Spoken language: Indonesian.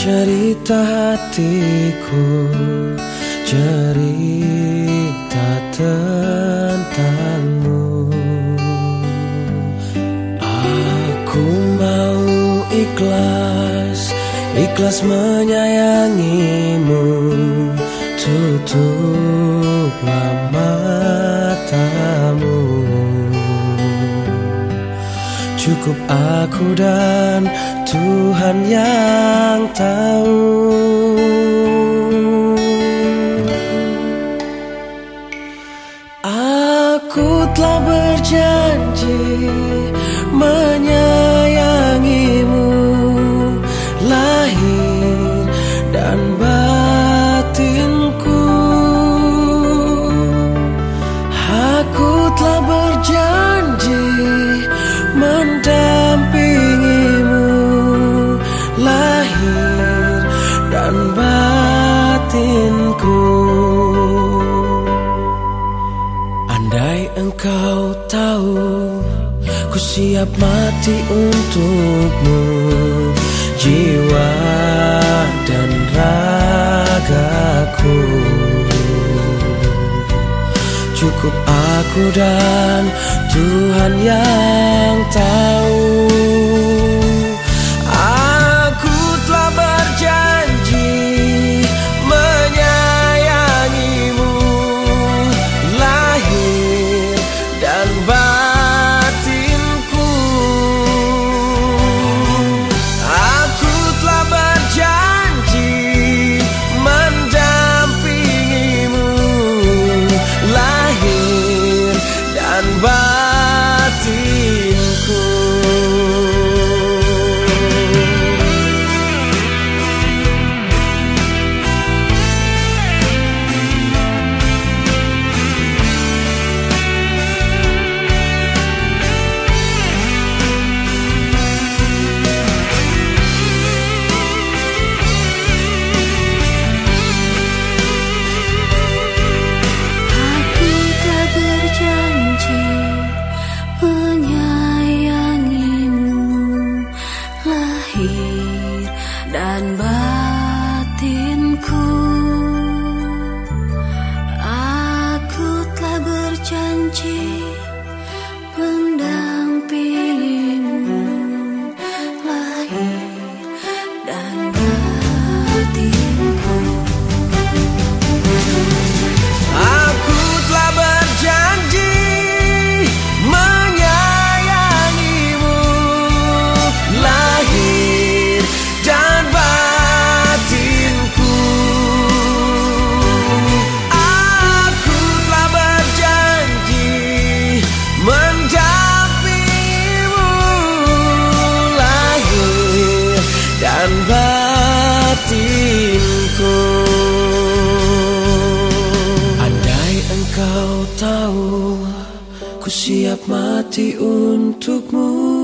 Cerita hatiku Cerita tentangmu. Aku mau ikhlas Ikhlas menyayangimu Tutuplah matamu Cukup aku dan Tuhan yang tahu. Aku telah berjanji menyayangimu Lahir dan batinku. Aku telah berjanji dan batinku. Andai engkau tahu ku siap mati untukmu. Jiwa dan ragaku. Cukup aku dan Tuhan yang tahu tahu Ku siap mati untukmu